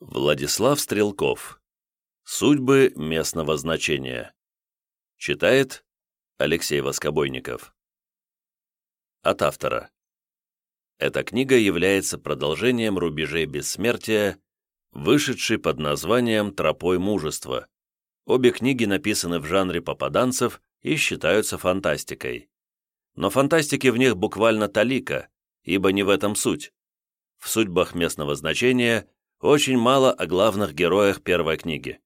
Владислав Стрелков. Судьбы местного значения. Читает Алексей Воскобойников. От автора. Эта книга является продолжением рубежей бессмертия, вышедшей под названием «Тропой мужества». Обе книги написаны в жанре попаданцев и считаются фантастикой. Но фантастики в них буквально талика, ибо не в этом суть. В судьбах местного значения – очень мало о главных героях первой книги.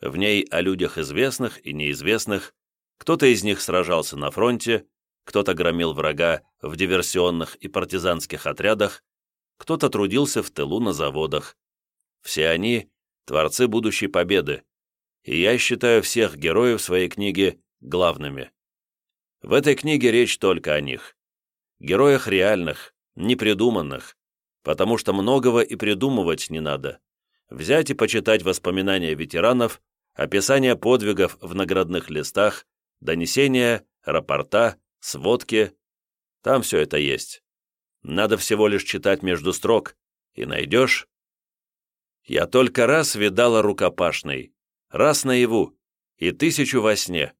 В ней о людях известных и неизвестных, кто-то из них сражался на фронте, кто-то громил врага в диверсионных и партизанских отрядах, кто-то трудился в тылу на заводах. Все они – творцы будущей победы, и я считаю всех героев своей книги главными. В этой книге речь только о них. Героях реальных, непридуманных, потому что многого и придумывать не надо. Взять и почитать воспоминания ветеранов, описания подвигов в наградных листах, донесения, рапорта, сводки. Там все это есть. Надо всего лишь читать между строк, и найдешь. Я только раз видала рукопашный, раз наяву, и тысячу во сне.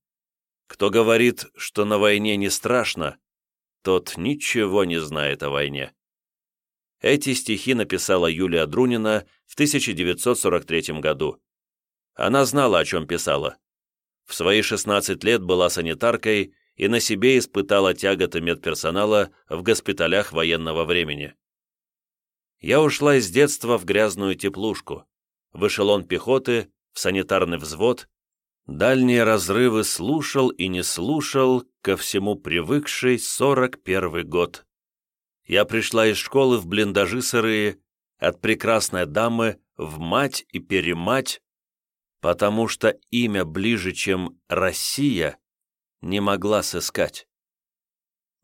Кто говорит, что на войне не страшно, тот ничего не знает о войне. Эти стихи написала Юлия Друнина в 1943 году. Она знала, о чем писала. В свои 16 лет была санитаркой и на себе испытала тяготы медперсонала в госпиталях военного времени. Я ушла из детства в грязную теплушку, в эшелон пехоты, в санитарный взвод, дальние разрывы слушал и не слушал, ко всему привыкший 41 год я пришла из школы в блиндажи сырые, от прекрасной дамы в мать и перемать, потому что имя ближе, чем Россия, не могла сыскать.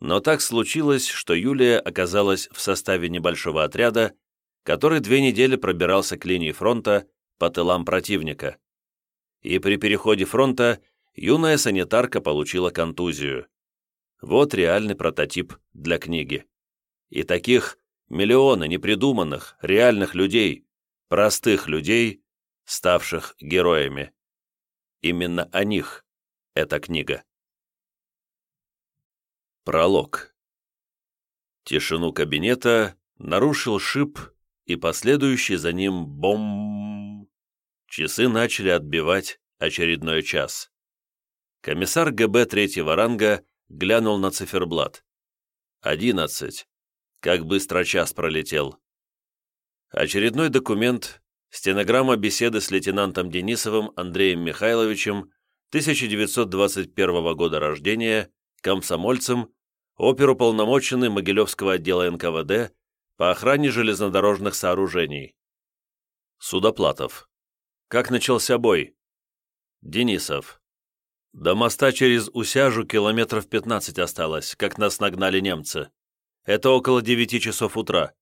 Но так случилось, что Юлия оказалась в составе небольшого отряда, который две недели пробирался к линии фронта по тылам противника. И при переходе фронта юная санитарка получила контузию. Вот реальный прототип для книги. И таких миллионы непридуманных, реальных людей, простых людей, ставших героями. Именно о них эта книга. Пролог. Тишину кабинета нарушил шип и последующий за ним бом. Часы начали отбивать очередной час. Комиссар ГБ третьего ранга глянул на циферблат. Одиннадцать. Как быстро час пролетел. Очередной документ, стенограмма беседы с лейтенантом Денисовым Андреем Михайловичем, 1921 года рождения, комсомольцем, оперуполномоченный Могилевского отдела НКВД по охране железнодорожных сооружений. Судоплатов. Как начался бой? Денисов. До моста через Усяжу километров 15 осталось, как нас нагнали немцы. Это около девяти часов утра.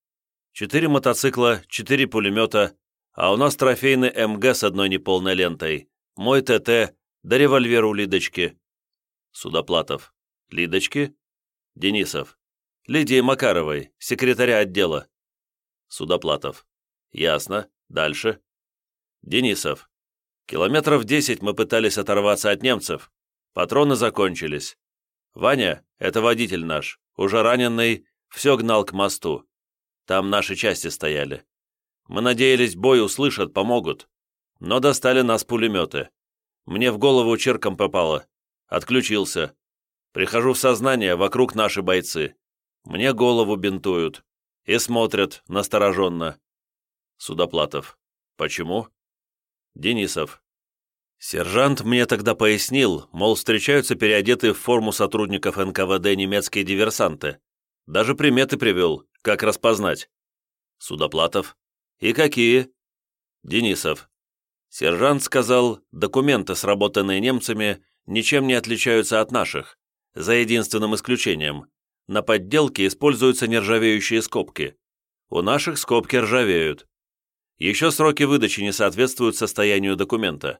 Четыре мотоцикла, четыре пулемета, а у нас трофейный МГ с одной неполной лентой, мой ТТ, да револьвер у Лидочки. Судоплатов. Лидочки? Денисов. Лидии Макаровой, секретаря отдела. Судоплатов. Ясно. Дальше. Денисов. Километров десять мы пытались оторваться от немцев. Патроны закончились. Ваня, это водитель наш, уже раненый, все гнал к мосту. Там наши части стояли. Мы надеялись, бой услышат, помогут. Но достали нас пулеметы. Мне в голову черком попало. Отключился. Прихожу в сознание, вокруг наши бойцы. Мне голову бинтуют. И смотрят настороженно. Судоплатов. Почему? Денисов. Сержант мне тогда пояснил, мол, встречаются переодетые в форму сотрудников НКВД немецкие диверсанты. Даже приметы привел, как распознать. Судоплатов. И какие? Денисов. Сержант сказал, документы, сработанные немцами, ничем не отличаются от наших, за единственным исключением. На подделке используются нержавеющие скобки. У наших скобки ржавеют. Еще сроки выдачи не соответствуют состоянию документа.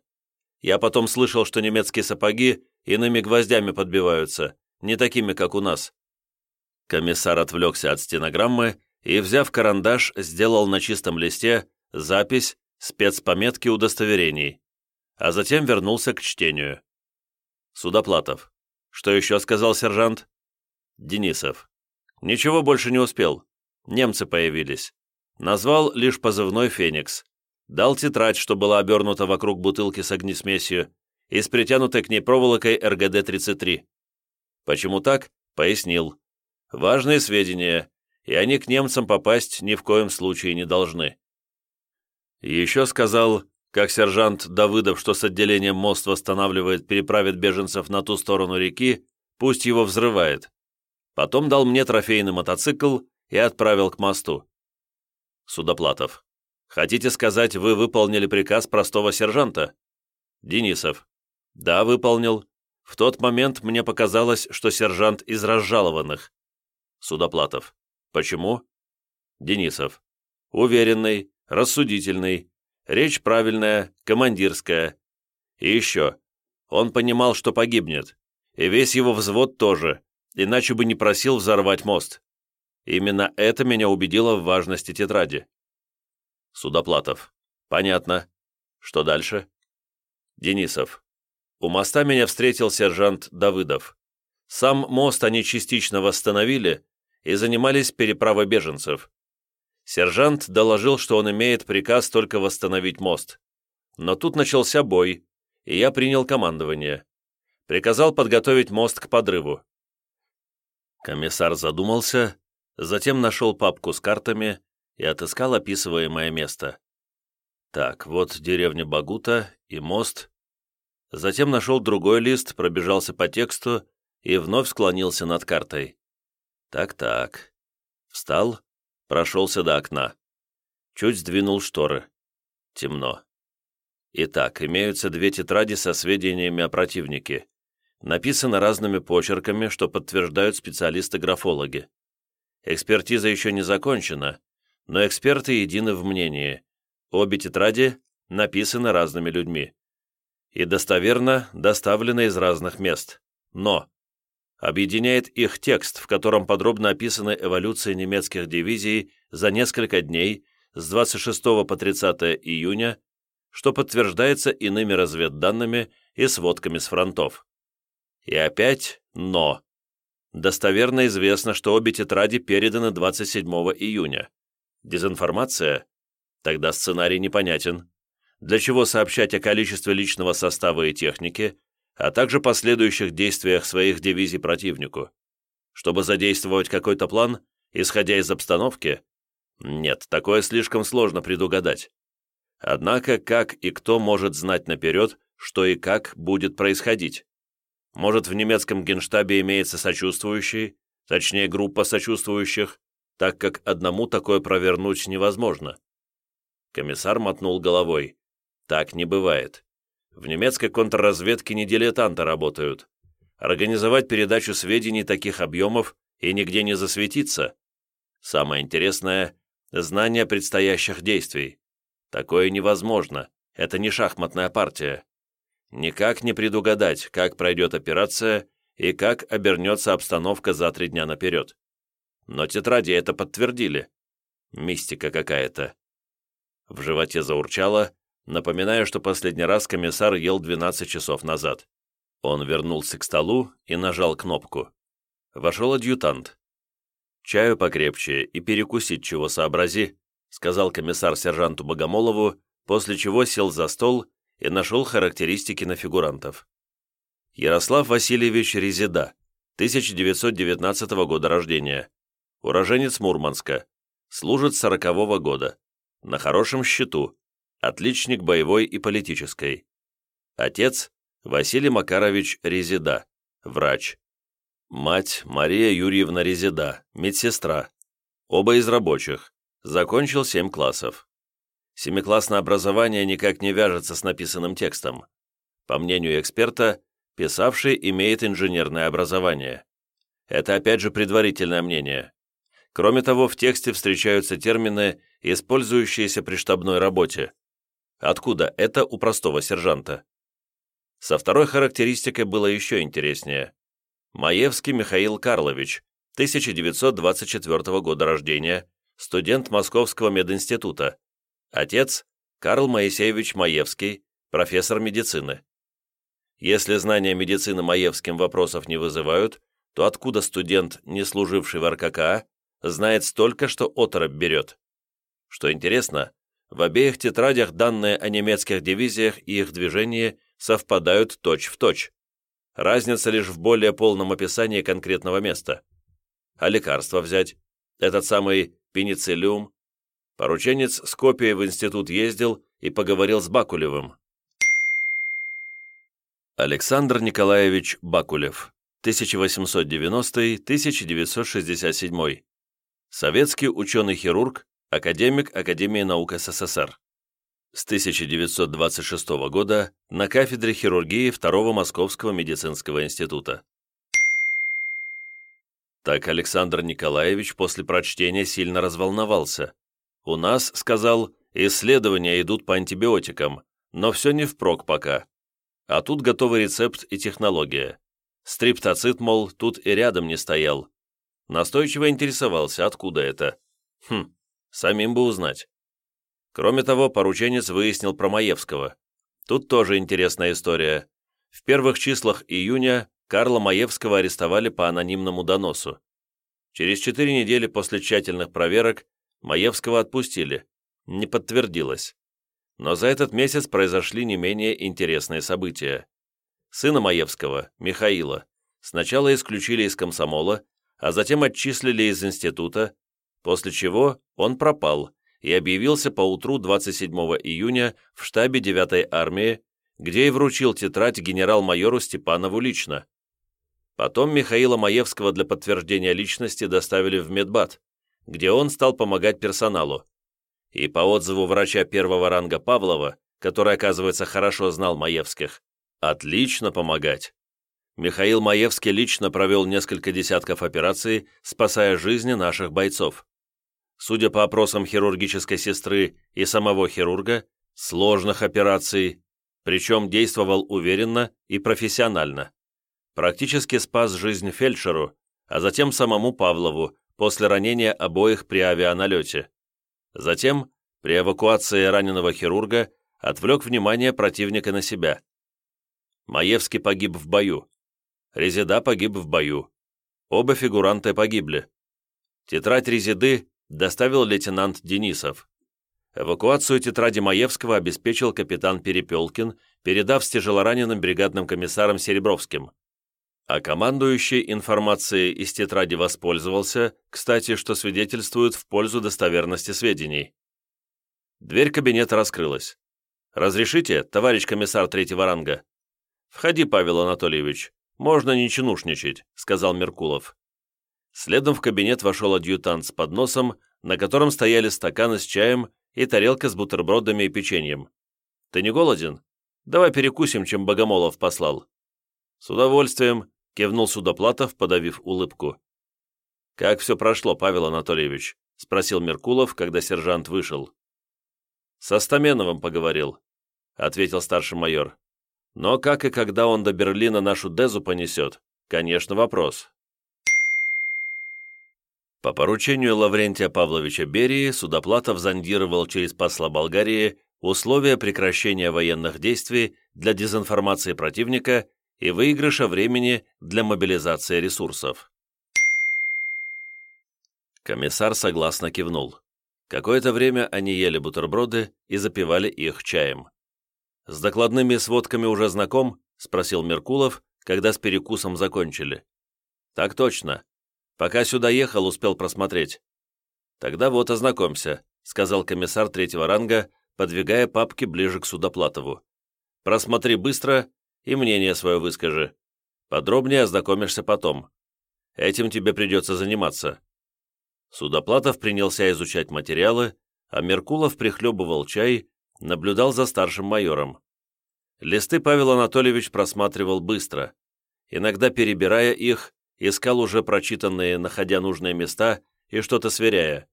Я потом слышал, что немецкие сапоги иными гвоздями подбиваются, не такими, как у нас. Комиссар отвлекся от стенограммы и, взяв карандаш, сделал на чистом листе запись спецпометки удостоверений, а затем вернулся к чтению. Судоплатов. Что еще сказал сержант? Денисов. Ничего больше не успел. Немцы появились. Назвал лишь позывной «Феникс». Дал тетрадь, что была обернута вокруг бутылки с огнесмесью и с притянутой к ней проволокой РГД-33. Почему так? Пояснил. Важные сведения, и они к немцам попасть ни в коем случае не должны. Еще сказал, как сержант Давыдов, что с отделением мост восстанавливает, переправит беженцев на ту сторону реки, пусть его взрывает. Потом дал мне трофейный мотоцикл и отправил к мосту. Судоплатов. Хотите сказать, вы выполнили приказ простого сержанта? Денисов. Да, выполнил. В тот момент мне показалось, что сержант из разжалованных. Судоплатов. Почему? Денисов. Уверенный, рассудительный, речь правильная, командирская. И еще. Он понимал, что погибнет. И весь его взвод тоже, иначе бы не просил взорвать мост. Именно это меня убедило в важности тетради. Судоплатов. Понятно. Что дальше? Денисов. У моста меня встретил сержант Давыдов. Сам мост они частично восстановили и занимались переправой беженцев. Сержант доложил, что он имеет приказ только восстановить мост. Но тут начался бой, и я принял командование. Приказал подготовить мост к подрыву. Комиссар задумался, затем нашел папку с картами и отыскал описываемое место. Так, вот деревня Багута и мост. Затем нашел другой лист, пробежался по тексту и вновь склонился над картой. Так-так. Встал, прошелся до окна. Чуть сдвинул шторы. Темно. Итак, имеются две тетради со сведениями о противнике. Написано разными почерками, что подтверждают специалисты-графологи. Экспертиза еще не закончена, но эксперты едины в мнении. Обе тетради написаны разными людьми. И достоверно доставлены из разных мест. Но объединяет их текст, в котором подробно описаны эволюции немецких дивизий за несколько дней с 26 по 30 июня, что подтверждается иными разведданными и сводками с фронтов. И опять «но». Достоверно известно, что обе тетради переданы 27 июня. Дезинформация? Тогда сценарий непонятен. Для чего сообщать о количестве личного состава и техники, а также последующих действиях своих дивизий противнику. Чтобы задействовать какой-то план, исходя из обстановки? Нет, такое слишком сложно предугадать. Однако, как и кто может знать наперед, что и как будет происходить? Может, в немецком генштабе имеется сочувствующий, точнее, группа сочувствующих, так как одному такое провернуть невозможно. Комиссар мотнул головой. Так не бывает. В немецкой контрразведке не дилетанты работают. Организовать передачу сведений таких объемов и нигде не засветиться. Самое интересное – знание предстоящих действий. Такое невозможно, это не шахматная партия. Никак не предугадать, как пройдет операция и как обернется обстановка за три дня наперед. Но тетради это подтвердили. Мистика какая-то. В животе заурчало, Напоминаю, что последний раз комиссар ел 12 часов назад. Он вернулся к столу и нажал кнопку. Вошел адъютант. «Чаю покрепче и перекусить чего сообрази», сказал комиссар сержанту Богомолову, после чего сел за стол и нашел характеристики на фигурантов. Ярослав Васильевич Резида, 1919 года рождения, уроженец Мурманска, служит 40 -го года, на хорошем счету, отличник боевой и политической. Отец – Василий Макарович Резида, врач. Мать – Мария Юрьевна Резида, медсестра. Оба из рабочих. Закончил семь классов. Семиклассное образование никак не вяжется с написанным текстом. По мнению эксперта, писавший имеет инженерное образование. Это опять же предварительное мнение. Кроме того, в тексте встречаются термины, использующиеся при штабной работе. Откуда это у простого сержанта? Со второй характеристикой было еще интереснее. Маевский Михаил Карлович, 1924 года рождения, студент Московского мединститута. Отец – Карл Моисеевич Маевский, профессор медицины. Если знания медицины Маевским вопросов не вызывают, то откуда студент, не служивший в РККА, знает столько, что оторопь берет? Что интересно, в обеих тетрадях данные о немецких дивизиях и их движении совпадают точь-в-точь. Точь. Разница лишь в более полном описании конкретного места. А лекарства взять? Этот самый пенициллиум? Порученец с копией в институт ездил и поговорил с Бакулевым. Александр Николаевич Бакулев, 1890-1967. Советский ученый-хирург, академик Академии наук СССР. С 1926 года на кафедре хирургии Второго Московского медицинского института. Так Александр Николаевич после прочтения сильно разволновался. «У нас, — сказал, — исследования идут по антибиотикам, но все не впрок пока. А тут готовый рецепт и технология. Стриптоцит, мол, тут и рядом не стоял. Настойчиво интересовался, откуда это. Хм, самим бы узнать. Кроме того, порученец выяснил про Маевского. Тут тоже интересная история. В первых числах июня Карла Маевского арестовали по анонимному доносу. Через четыре недели после тщательных проверок Маевского отпустили. Не подтвердилось. Но за этот месяц произошли не менее интересные события. Сына Маевского, Михаила, сначала исключили из комсомола, а затем отчислили из института, после чего он пропал и объявился поутру 27 июня в штабе 9-й армии, где и вручил тетрадь генерал-майору Степанову лично. Потом Михаила Маевского для подтверждения личности доставили в медбат, где он стал помогать персоналу. И по отзыву врача первого ранга Павлова, который, оказывается, хорошо знал Маевских, отлично помогать. Михаил Маевский лично провел несколько десятков операций, спасая жизни наших бойцов судя по опросам хирургической сестры и самого хирурга, сложных операций, причем действовал уверенно и профессионально. Практически спас жизнь фельдшеру, а затем самому Павлову после ранения обоих при авианалете. Затем, при эвакуации раненого хирурга, отвлек внимание противника на себя. Маевский погиб в бою. Резида погиб в бою. Оба фигуранты погибли. Тетрадь Резиды доставил лейтенант Денисов. Эвакуацию тетради Маевского обеспечил капитан Перепелкин, передав с тяжелораненым бригадным комиссаром Серебровским. А командующий информацией из тетради воспользовался, кстати, что свидетельствует в пользу достоверности сведений. Дверь кабинета раскрылась. «Разрешите, товарищ комиссар третьего ранга?» «Входи, Павел Анатольевич. Можно не чинушничать», — сказал Меркулов. Следом в кабинет вошел адъютант с подносом, на котором стояли стаканы с чаем и тарелка с бутербродами и печеньем. «Ты не голоден? Давай перекусим, чем Богомолов послал». «С удовольствием», — кивнул Судоплатов, подавив улыбку. «Как все прошло, Павел Анатольевич?» — спросил Меркулов, когда сержант вышел. «Со Стаменовым поговорил», — ответил старший майор. «Но как и когда он до Берлина нашу Дезу понесет, конечно, вопрос. По поручению Лаврентия Павловича Берии Судоплатов зондировал через посла Болгарии условия прекращения военных действий для дезинформации противника и выигрыша времени для мобилизации ресурсов. Комиссар согласно кивнул. Какое-то время они ели бутерброды и запивали их чаем. «С докладными сводками уже знаком?» — спросил Меркулов, когда с перекусом закончили. «Так точно. Пока сюда ехал, успел просмотреть». «Тогда вот ознакомься», — сказал комиссар третьего ранга, подвигая папки ближе к Судоплатову. «Просмотри быстро и мнение свое выскажи. Подробнее ознакомишься потом. Этим тебе придется заниматься». Судоплатов принялся изучать материалы, а Меркулов прихлебывал чай, наблюдал за старшим майором. Листы Павел Анатольевич просматривал быстро, иногда перебирая их искал уже прочитанные, находя нужные места и что-то сверяя.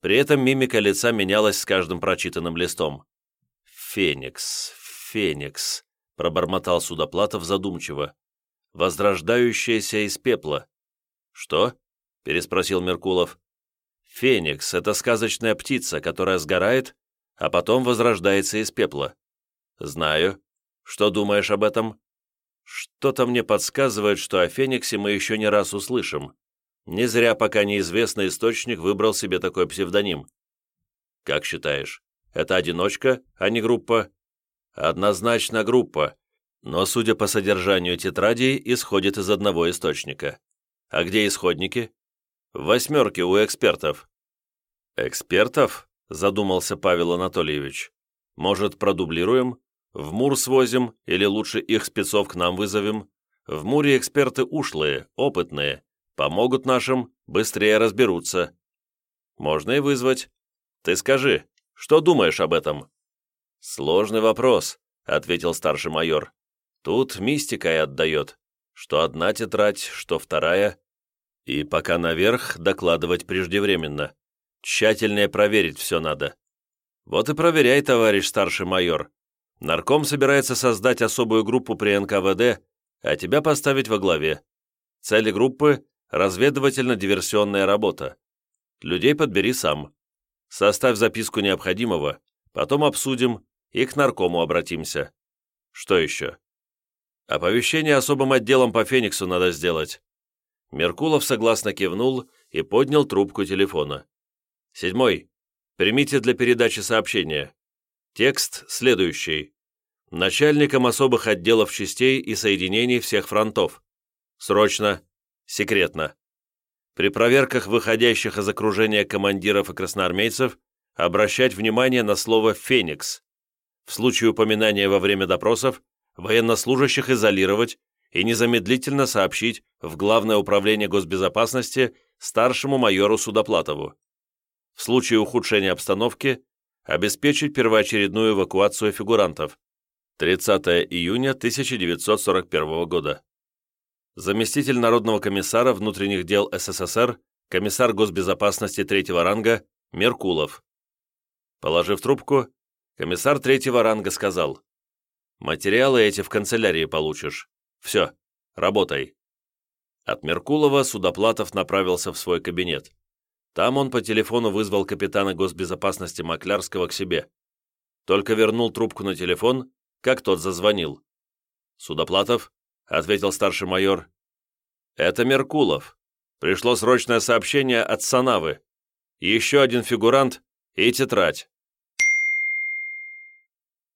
При этом мимика лица менялась с каждым прочитанным листом. «Феникс, Феникс», — пробормотал Судоплатов задумчиво. «Возрождающаяся из пепла». «Что?» — переспросил Меркулов. «Феникс — это сказочная птица, которая сгорает, а потом возрождается из пепла. Знаю. Что думаешь об этом? Что-то мне подсказывает, что о Фениксе мы еще не раз услышим. Не зря пока неизвестный источник выбрал себе такой псевдоним. Как считаешь, это одиночка, а не группа? Однозначно группа, но, судя по содержанию тетрадей, исходит из одного источника. А где исходники? В восьмерке у экспертов. Экспертов? Задумался Павел Анатольевич. Может, продублируем? В Мур свозим, или лучше их спецов к нам вызовем? В Муре эксперты ушлые, опытные, Помогут нашим, быстрее разберутся. Можно и вызвать. Ты скажи, что думаешь об этом?» «Сложный вопрос», — ответил старший майор. «Тут мистикой отдает. Что одна тетрадь, что вторая. И пока наверх докладывать преждевременно. Тщательнее проверить все надо. Вот и проверяй, товарищ старший майор. Нарком собирается создать особую группу при НКВД, а тебя поставить во главе. Цели группы разведывательно-диверсионная работа. Людей подбери сам. Составь записку необходимого, потом обсудим и к наркому обратимся. Что еще? Оповещение особым отделом по Фениксу надо сделать. Меркулов согласно кивнул и поднял трубку телефона. Седьмой. Примите для передачи сообщения. Текст следующий. Начальникам особых отделов частей и соединений всех фронтов. Срочно Секретно. При проверках выходящих из окружения командиров и красноармейцев обращать внимание на слово «феникс». В случае упоминания во время допросов военнослужащих изолировать и незамедлительно сообщить в Главное управление госбезопасности старшему майору Судоплатову. В случае ухудшения обстановки обеспечить первоочередную эвакуацию фигурантов. 30 июня 1941 года заместитель Народного комиссара внутренних дел СССР, комиссар госбезопасности третьего ранга Меркулов. Положив трубку, комиссар третьего ранга сказал, «Материалы эти в канцелярии получишь. Все, работай». От Меркулова Судоплатов направился в свой кабинет. Там он по телефону вызвал капитана госбезопасности Маклярского к себе. Только вернул трубку на телефон, как тот зазвонил. «Судоплатов?» — ответил старший майор. «Это Меркулов. Пришло срочное сообщение от Санавы. Еще один фигурант и тетрадь».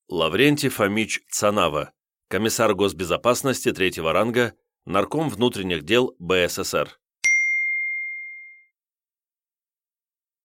Лаврентий Фомич Цанава, комиссар госбезопасности третьего ранга, нарком внутренних дел БССР.